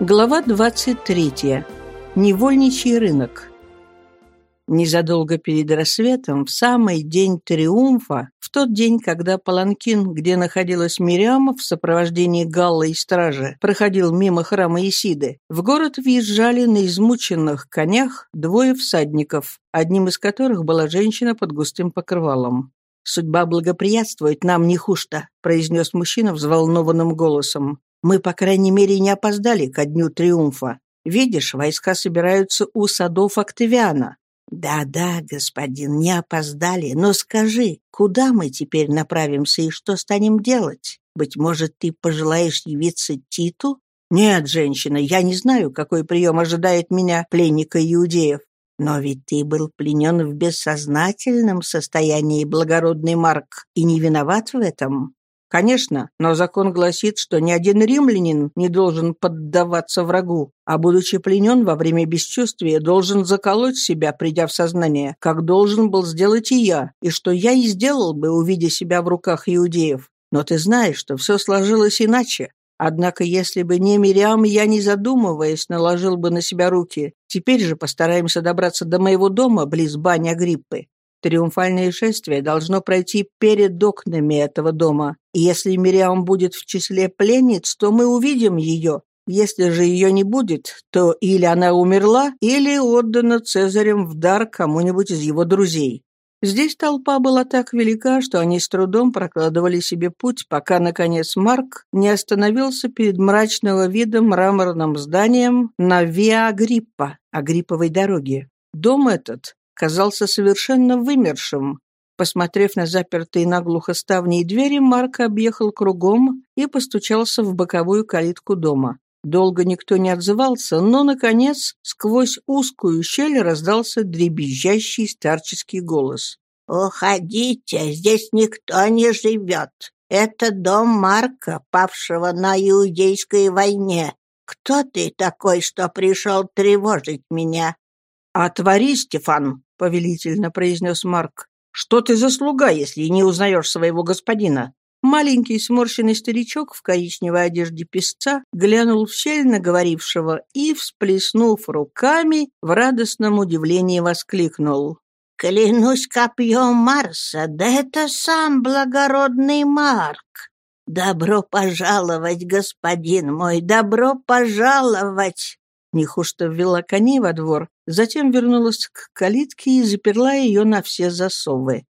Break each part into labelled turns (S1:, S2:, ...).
S1: Глава 23. Невольничий рынок. Незадолго перед рассветом, в самый день триумфа, в тот день, когда Паланкин, где находилась Мириам в сопровождении Галла и стражи, проходил мимо храма Исиды, в город въезжали на измученных конях двое всадников, одним из которых была женщина под густым покрывалом. «Судьба благоприятствует нам не хуже», — произнес мужчина взволнованным голосом. Мы, по крайней мере, не опоздали ко дню триумфа. Видишь, войска собираются у садов Октавиана. Да-да, господин, не опоздали, но скажи, куда мы теперь направимся и что станем делать? Быть может, ты пожелаешь явиться Титу? Нет, женщина, я не знаю, какой прием ожидает меня, пленника иудеев. Но ведь ты был пленен в бессознательном состоянии, благородный Марк, и не виноват в этом. Конечно, но закон гласит, что ни один римлянин не должен поддаваться врагу, а, будучи пленен во время бесчувствия, должен заколоть себя, придя в сознание, как должен был сделать и я, и что я и сделал бы, увидя себя в руках иудеев. Но ты знаешь, что все сложилось иначе. Однако, если бы не Мириам, я, не задумываясь, наложил бы на себя руки. Теперь же постараемся добраться до моего дома, близ бани Агриппы. Триумфальное шествие должно пройти перед окнами этого дома. И если Мириам будет в числе пленниц, то мы увидим ее. Если же ее не будет, то или она умерла, или отдана Цезарем в дар кому-нибудь из его друзей. Здесь толпа была так велика, что они с трудом прокладывали себе путь, пока, наконец, Марк не остановился перед мрачного вида мраморным зданием на Виа Агриппа, Агрипповой дороге. Дом этот казался совершенно вымершим. Посмотрев на запертые наглухо ставни и двери, Марк объехал кругом и постучался в боковую калитку дома. Долго никто не отзывался, но, наконец, сквозь узкую щель раздался дребезжащий старческий голос.
S2: «Уходите, здесь никто не живет. Это дом Марка, павшего на Иудейской войне. Кто ты такой, что пришел тревожить меня?»
S1: «Отвори, Стефан!» Повелительно произнес Марк. «Что ты за слуга, если не узнаешь своего господина?» Маленький сморщенный старичок в коричневой одежде песца глянул в щель на говорившего и, всплеснув руками, в радостном удивлении воскликнул.
S2: «Клянусь копьем Марса, да это сам благородный Марк! Добро пожаловать, господин мой, добро пожаловать!»
S1: Нехушто ввела коней во двор, затем вернулась к калитке и заперла ее на все засовы.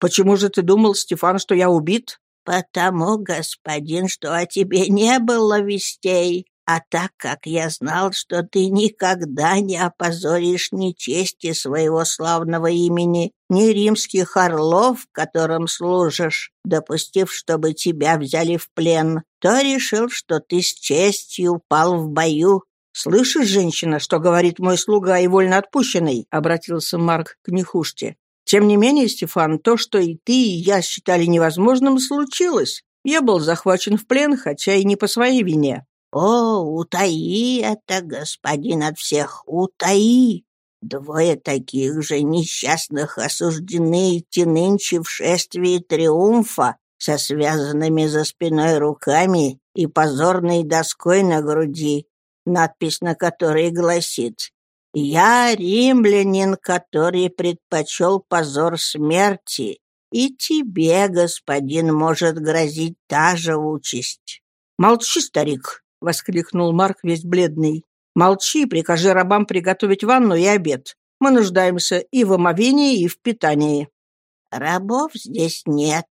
S1: «Почему же ты думал, Стефан, что я убит?»
S2: «Потому, господин, что о тебе не было вестей. А так как я знал, что ты никогда не опозоришь ни чести своего славного имени, ни римских орлов, которым служишь, допустив, чтобы тебя взяли в плен, то решил, что ты с честью упал в бою
S1: «Слышишь, женщина, что говорит мой слуга и вольноотпущенный?» — обратился Марк к Нехуште. «Тем не менее, Стефан, то, что и ты, и я считали невозможным, случилось. Я был захвачен в плен, хотя и не по своей вине».
S2: «О, утаи это, господин, от всех, утаи!» Двое таких же несчастных осуждены идти нынче в шествии триумфа со связанными за спиной руками и позорной доской на груди надпись на которой гласит «Я римлянин, который предпочел позор смерти, и тебе, господин, может грозить та же участь».
S1: «Молчи, старик!» — воскликнул Марк весь бледный. «Молчи, прикажи рабам приготовить ванну и обед. Мы нуждаемся и в омовении, и в питании».
S2: «Рабов здесь нет.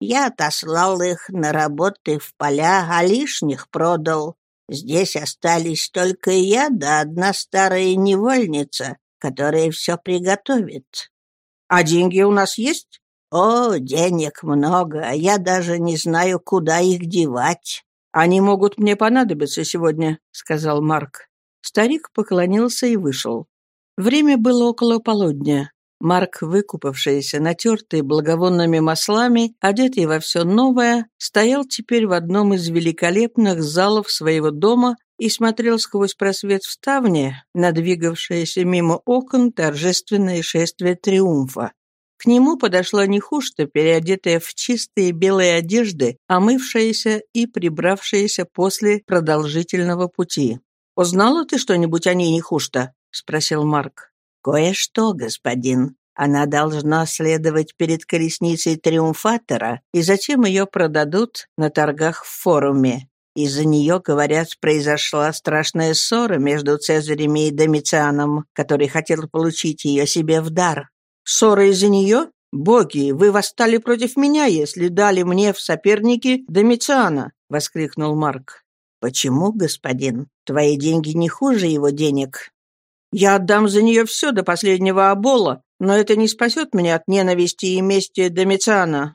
S2: Я отослал их на работы в поля, а лишних продал. Здесь остались только я да одна старая невольница, которая все приготовит.
S1: А деньги у нас есть?
S2: О, денег много, а я даже не знаю, куда их девать.
S1: Они могут мне понадобиться сегодня, сказал Марк. Старик поклонился и вышел. Время было около полудня. Марк, выкупавшийся, натертый благовонными маслами, одетый во все новое, стоял теперь в одном из великолепных залов своего дома и смотрел сквозь просвет в ставне на двигавшееся мимо окон торжественное шествие триумфа. К нему подошла Нехушта, переодетая в чистые белые одежды, омывшаяся и прибравшаяся после продолжительного пути. Узнала ты что-нибудь о ней, Нехушта?» — спросил Марк.
S2: «Кое-что, господин. Она должна следовать перед колесницей Триумфатора, и затем ее продадут на торгах в форуме. Из-за нее, говорят, произошла страшная ссора между Цезарем и Домицианом, который хотел получить ее себе в дар.
S1: «Ссора из-за нее? Боги, вы восстали против меня, если дали мне в соперники Домициана!» — воскликнул Марк.
S2: «Почему, господин? Твои деньги не хуже его денег».
S1: «Я отдам за нее все до последнего обола, но это не спасет меня от ненависти и мести Домициана».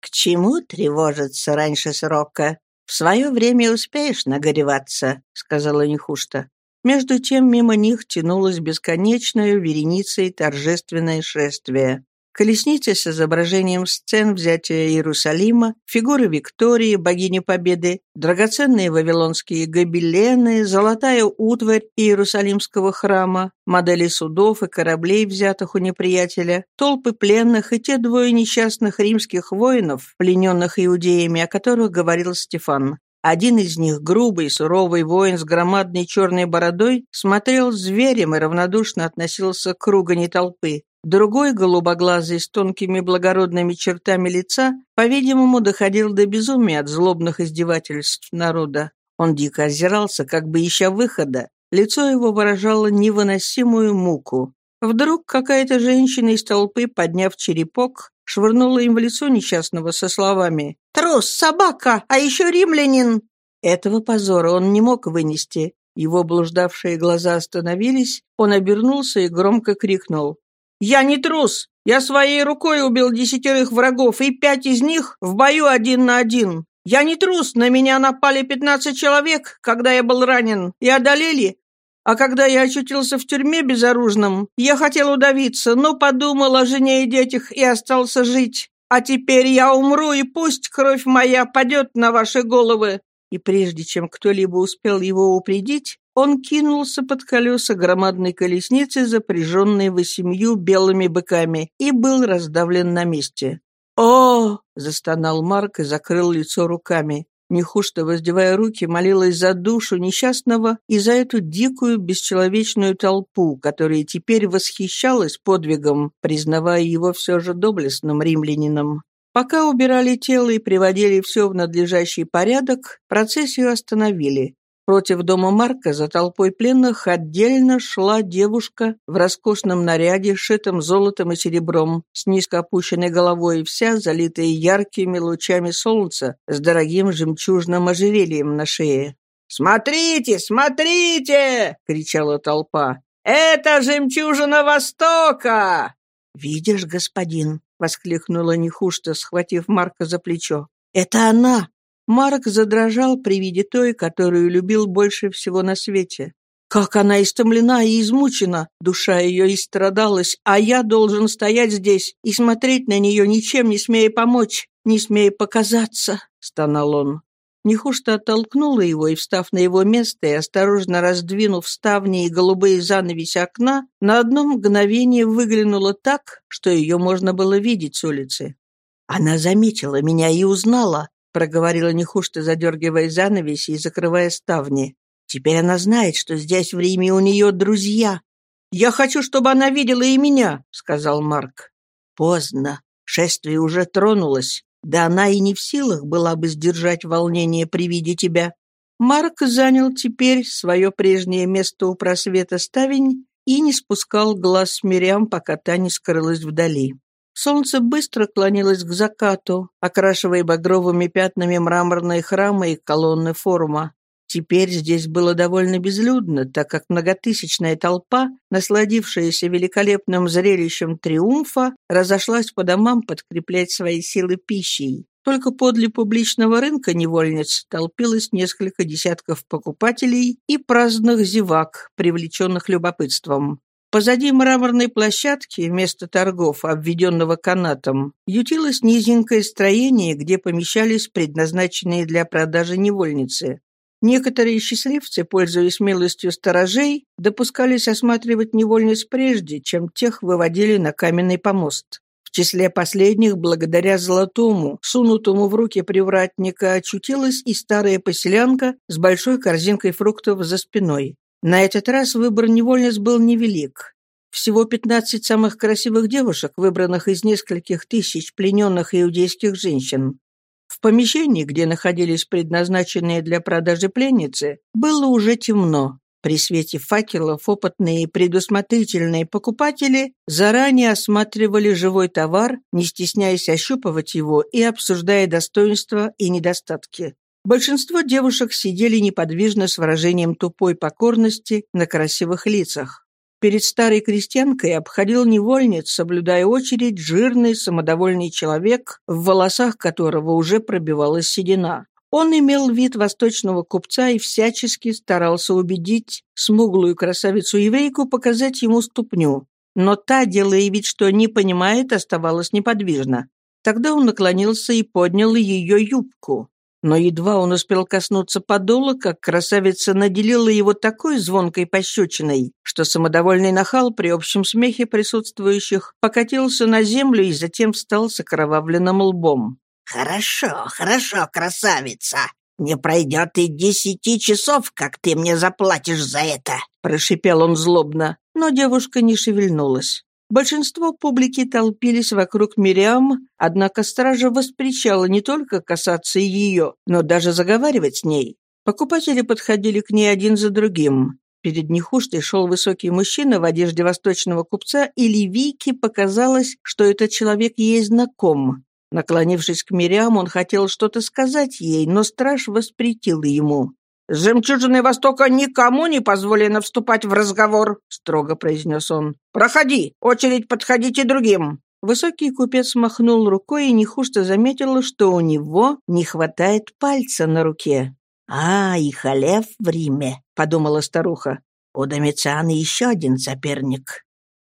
S2: «К чему тревожиться раньше срока? В свое время успеешь нагореваться», — сказала Нехушта.
S1: Между тем мимо них тянулось бесконечное вереницей торжественное шествие. Колесницы с изображением сцен взятия Иерусалима, фигуры Виктории, богини Победы, драгоценные вавилонские гобелены, золотая утварь Иерусалимского храма, модели судов и кораблей, взятых у неприятеля, толпы пленных и те двое несчастных римских воинов, плененных иудеями, о которых говорил Стефан. Один из них, грубый, суровый воин с громадной черной бородой, смотрел зверем и равнодушно относился к ругани толпы. Другой, голубоглазый, с тонкими благородными чертами лица, по-видимому, доходил до безумия от злобных издевательств народа. Он дико озирался, как бы ища выхода. Лицо его выражало невыносимую муку. Вдруг какая-то женщина из толпы, подняв черепок, швырнула им в лицо несчастного со словами «Трус, собака, а еще римлянин!» Этого позора он не мог вынести. Его блуждавшие глаза остановились, он обернулся и громко крикнул «Я не трус! Я своей рукой убил десятерых врагов, и пять из них в бою один на один. Я не трус, на меня напали пятнадцать человек, когда я был ранен, и одолели. А когда я очутился в тюрьме безоружным, я хотел удавиться, но подумал о жене и детях и остался жить. А теперь я умру, и пусть кровь моя падет на ваши головы». И прежде чем кто-либо успел его упредить, он кинулся под колеса громадной колесницы, запряженной восемью белыми быками, и был раздавлен на месте. «О!» — застонал Марк и закрыл лицо руками. Нехушто, воздевая руки, молилась за душу несчастного и за эту дикую, бесчеловечную толпу, которая теперь восхищалась подвигом, признавая его все же доблестным римлянином. Пока убирали тело и приводили все в надлежащий порядок, процессию остановили. Против дома Марка за толпой пленных отдельно шла девушка в роскошном наряде, шитом золотом и серебром, с низко опущенной головой, вся залитая яркими лучами солнца, с дорогим жемчужным ожерельем на шее. «Смотрите, смотрите!» — кричала толпа. «Это жемчужина Востока!»
S2: «Видишь, господин!» — воскликнула Нехушта, схватив Марка за плечо. «Это она! Марк задрожал при виде той, которую любил больше всего на свете. Как она истомлена и измучена, душа ее истрадалась, а я должен стоять здесь и смотреть на нее, ничем не смея помочь, не смея показаться, — стонал он. Нехушта оттолкнула его и, встав на его место и осторожно раздвинув ставни и голубые занавеси окна, на одно мгновение выглянула так, что ее можно было видеть с улицы. Она заметила меня и узнала, проговорила Нехушта, задергивая занавеси и закрывая ставни. «Теперь она знает, что здесь в Риме у нее друзья». «Я хочу, чтобы она видела и меня», — сказал Марк. «Поздно. Шествие уже тронулось. Да она и не в силах была бы сдержать волнение при виде тебя». Марк занял теперь свое прежнее место у просвета ставень и не спускал глаз с Мирям, пока та не скрылась вдали. Солнце быстро клонилось к закату, окрашивая багровыми пятнами мраморные храмы и колонны форума. Теперь здесь было довольно безлюдно, так как многотысячная толпа, насладившаяся великолепным зрелищем триумфа, разошлась по домам подкреплять свои силы пищей. Только подле публичного рынка невольниц толпилось несколько десятков покупателей и праздных зевак, привлеченных любопытством. Позади мраморной площадки, вместо торгов, обведенного канатом, ютилось низенькое строение, где помещались предназначенные для продажи невольницы. Некоторые счастливцы, пользуясь милостью сторожей, допускались осматривать невольниц прежде, чем тех выводили на каменный помост. В
S1: числе последних, благодаря золотому, сунутому в руки привратника, очутилась и старая поселянка с большой корзинкой фруктов за спиной. На этот раз выбор невольниц был невелик. Всего 15 самых красивых девушек, выбранных из нескольких тысяч плененных иудейских женщин. В помещении, где находились предназначенные для продажи пленницы, было уже темно. При свете факелов опытные и предусмотрительные покупатели заранее осматривали живой товар, не стесняясь ощупывать его и обсуждая достоинства и недостатки. Большинство девушек сидели неподвижно с выражением тупой покорности на красивых лицах. Перед старой крестьянкой обходил невольниц, соблюдая очередь, жирный, самодовольный человек, в волосах которого уже пробивалась седина. Он имел вид восточного купца и всячески старался убедить смуглую красавицу-еврейку показать ему ступню. Но та, делая вид, что не понимает, оставалась неподвижна. Тогда он наклонился и поднял ее юбку. Но едва он успел коснуться подола, как красавица наделила его такой звонкой пощечиной, что самодовольный нахал при общем смехе присутствующих покатился на землю и затем встал с окровавленным лбом.
S2: «Хорошо, хорошо, красавица. Не пройдет и десяти часов, как ты мне заплатишь за это!»
S1: Прошипел он злобно, но девушка не шевельнулась. Большинство публики толпились вокруг Мириам, однако стража воспрещала не только касаться ее, но даже заговаривать с ней. Покупатели подходили к ней один за другим. Перед Нехуштой шел высокий мужчина в одежде восточного купца, и Ливийке показалось, что этот человек ей знаком. Наклонившись к Мириам, он хотел что-то сказать ей, но страж воспретил ему. «С жемчужиной Востока никому не позволено вступать в разговор», — строго произнес он. «Проходи, очередь подходите другим». Высокий купец махнул рукой и нехушто заметила, что у него не хватает пальца на руке.
S2: «А, и Халев в Риме», — подумала старуха. «У Домициана еще один соперник».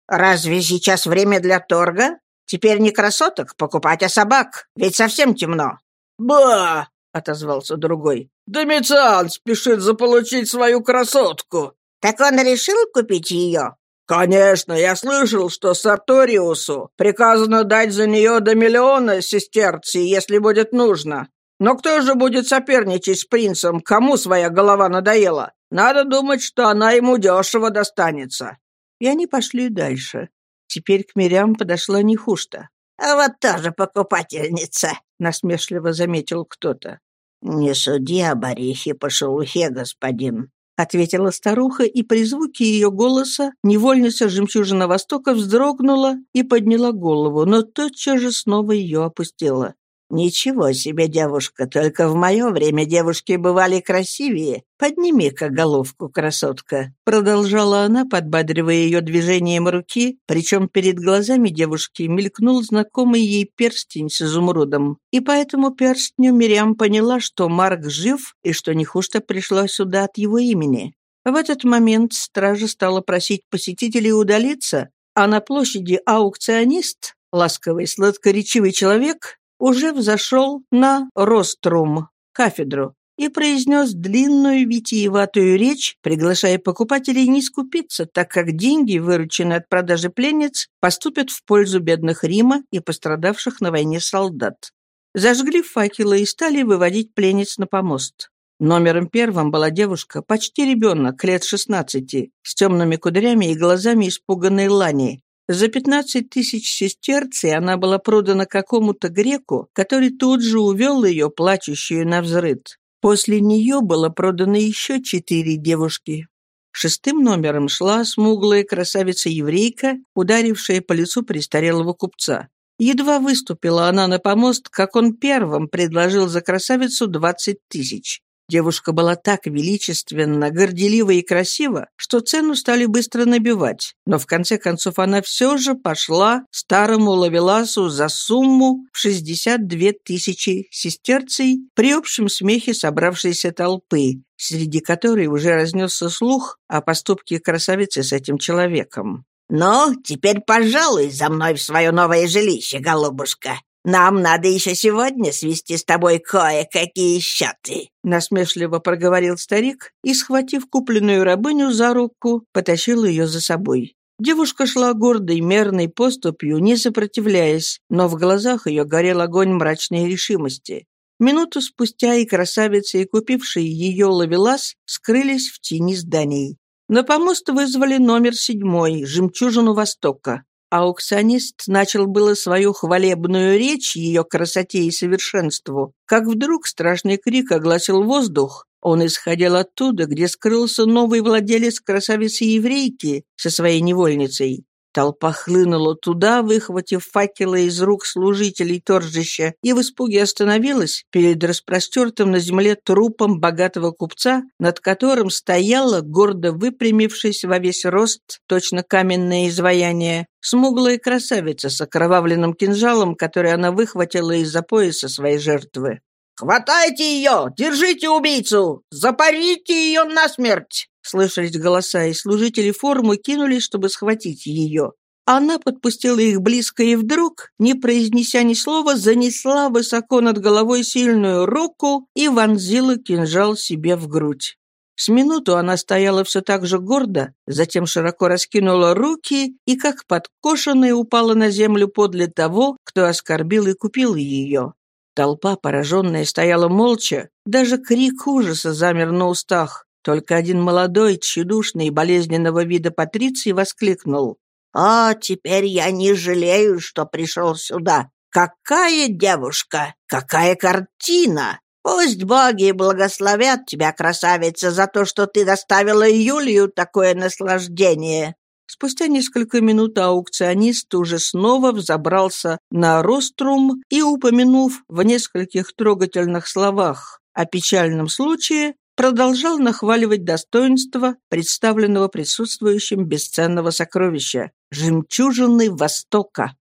S2: «Разве сейчас время для торга? Теперь не красоток покупать, а собак, ведь совсем темно».
S1: «Ба!» — отозвался другой. «Домициан спешит заполучить свою красотку».
S2: «Так он решил купить ее?»
S1: «Конечно, я слышал, что Сарториусу приказано дать за нее до миллиона сестерций, если будет нужно. Но кто же будет соперничать с принцем, кому своя голова надоела? Надо думать, что она ему дешево достанется». И они пошли дальше. Теперь к Мирям подошла Нехушта.
S2: «А вот тоже покупательница», — насмешливо заметил кто-то. «Не суди об орехе по шелухе, господин», — ответила старуха, и при звуке ее голоса невольница жемчужина Востока вздрогнула и подняла голову, но тотчас же снова ее опустила. «Ничего себе, девушка, только в мое время девушки бывали красивее. Подними-ка головку, красотка», — продолжала она, подбадривая ее движением руки, причем перед глазами девушки мелькнул знакомый ей перстень с изумрудом. И по этому перстню Мириам поняла, что Марк жив и что Нехушта пришла сюда от его имени. В этот момент стража стала просить посетителей удалиться, а на площади аукционист, ласковый сладкоречивый человек, уже взошел на рострум, кафедру, и произнес длинную витиеватую речь, приглашая покупателей не скупиться, так как деньги, вырученные от продажи пленниц, поступят в пользу бедных Рима и пострадавших на войне солдат. Зажгли факелы и стали выводить пленниц на помост. Номером первым была девушка, почти ребенок, лет шестнадцати, с темными кудрями и глазами испуганной Лани, за 15 тысяч сестерций она была продана какому-то греку, который тут же увел ее, плачущую на взрыд. После нее было продано еще четыре девушки. Шестым номером шла смуглая красавица-еврейка, ударившая по лицу престарелого купца. Едва выступила она на помост, как он первым предложил за красавицу двадцать тысяч. Девушка была так величественна, горделива и красива, что цену стали быстро набивать, но в конце концов она все же пошла старому Лавеласу за сумму в 62 тысячи сестерций при общем смехе собравшейся толпы, среди которой уже разнесся слух о поступке красавицы с этим человеком. «Ну, теперь пожалуй за мной в свое новое жилище, голубушка», нам надо еще сегодня свести с тобой кое-какие счеты», —
S1: насмешливо проговорил старик и, схватив купленную рабыню за руку, потащил ее за собой. Девушка шла гордой, мерной поступью, не сопротивляясь, но в глазах ее горел огонь мрачной решимости. Минуту спустя и красавица, и купивший ее ловелас скрылись в тени зданий. На помост вызвали номер седьмой, жемчужину Востока. Аукционист начал было свою хвалебную речь ее красоте и совершенству, как вдруг страшный крик огласил воздух. Он исходил оттуда, где скрылся новый владелец красавицы-еврейки со своей невольницей. Толпа хлынула туда, выхватив факелы из рук служителей торжища, и в испуге остановилась перед распростертым на земле трупом богатого купца, над которым стояла, гордо выпрямившись во весь рост, точно каменное изваяние, смуглая красавица с окровавленным кинжалом, который она выхватила из-за пояса своей жертвы.
S2: «Хватайте ее! Держите убийцу! Запарите ее насмерть!»
S1: Слышались голоса, и служители формы кинулись, чтобы схватить ее. Она подпустила их близко и вдруг, не произнеся ни слова, занесла высоко над головой сильную руку и вонзила кинжал себе в грудь. С минуту она стояла все так же гордо, затем широко раскинула руки и, как подкошенная, упала на землю подле того, кто оскорбил и купил ее. Толпа, пораженная, стояла молча, даже крик ужаса замер на устах. Только один молодой, тщедушный и болезненного вида Патриций воскликнул.
S2: «О, теперь я не жалею, что пришел сюда. Какая девушка! Какая картина! Пусть боги благословят тебя, красавица, за то, что ты доставила Юлию такое наслаждение!»
S1: Спустя несколько минут аукционист уже снова взобрался на рострум и, упомянув в нескольких трогательных словах о печальном случае, продолжал нахваливать достоинство представленного присутствующим бесценного сокровища – жемчужины Востока.